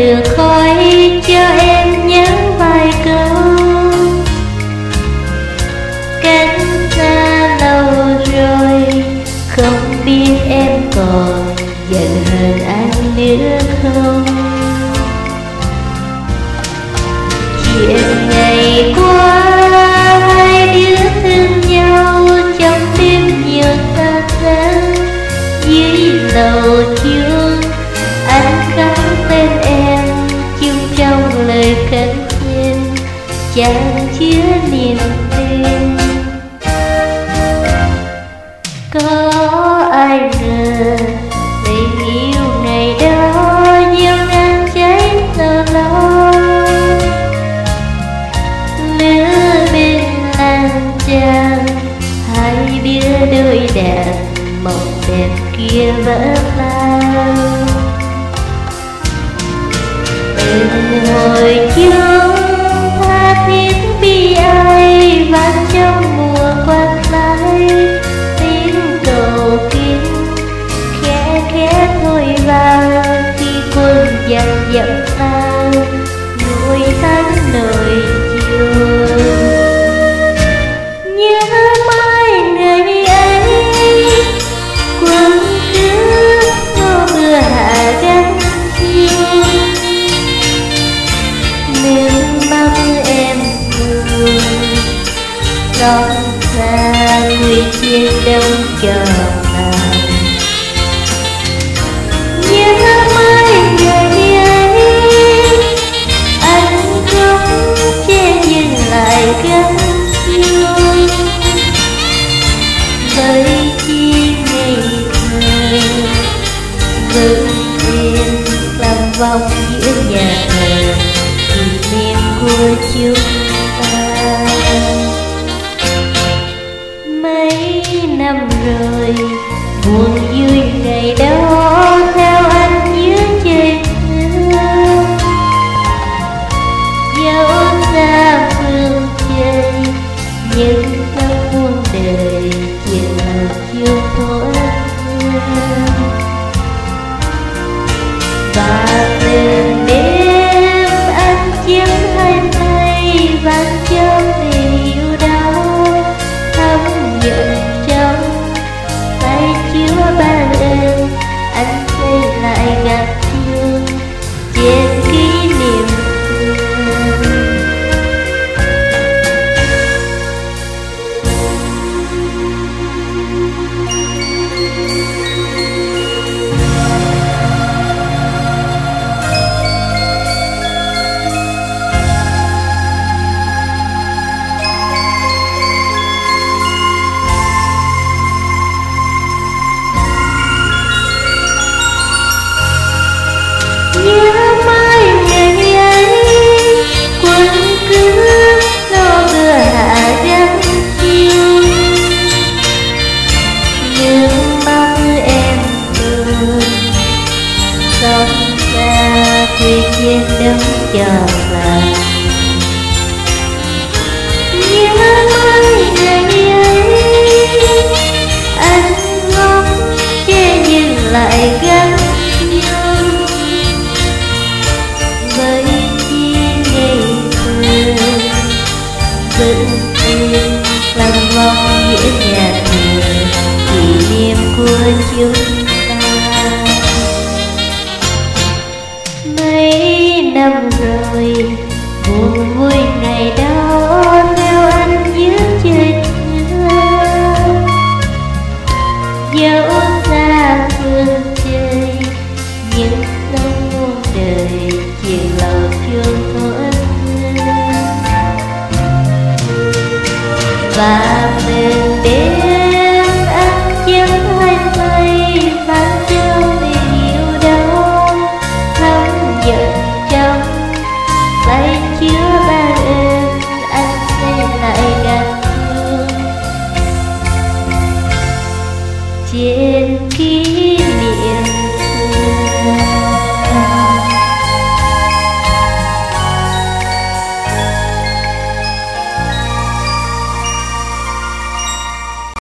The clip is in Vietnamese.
lửa khói cho em nhớ vài câu. Cách xa lâu rồi, không biết em còn giận hờn anh nữa không? Chẳng chứa niềm tin. Có ai ngờ tình yêu ngày đó nhiều đang cháy sâu lo Nửa bên lan tràn hai đứa đôi đàn mộng đẹp kia vỡ tan từng hồi chuông dập tan nuôi thánh nồi chiều nhớ mãi ngày ấy quân cứ mưa mưa hạ gắn chiều nước mắt em buồn chi ngày thơ vẫn yên lòng vòng giữa nhà thờ kỷ niệm của chúng chỉ là chưa và từng đêm anh chiếm hai tay vang trong tình yêu đau thấm nhuận trong tay chứa ban ơn anh xây lại gặp thương trên kia quê trên đông chờ vàng nhớ mãi ngày ấy anh ngóng che nhưng lại gắn nhau với chi ngày xưa vẫn yên làm vòng giữa nhà thờ, kỷ niệm của chúng ngày đó theo anh dưới trời mưa dẫu xa phương trời, những sống muôn đời chỉ lầu chuông thôi và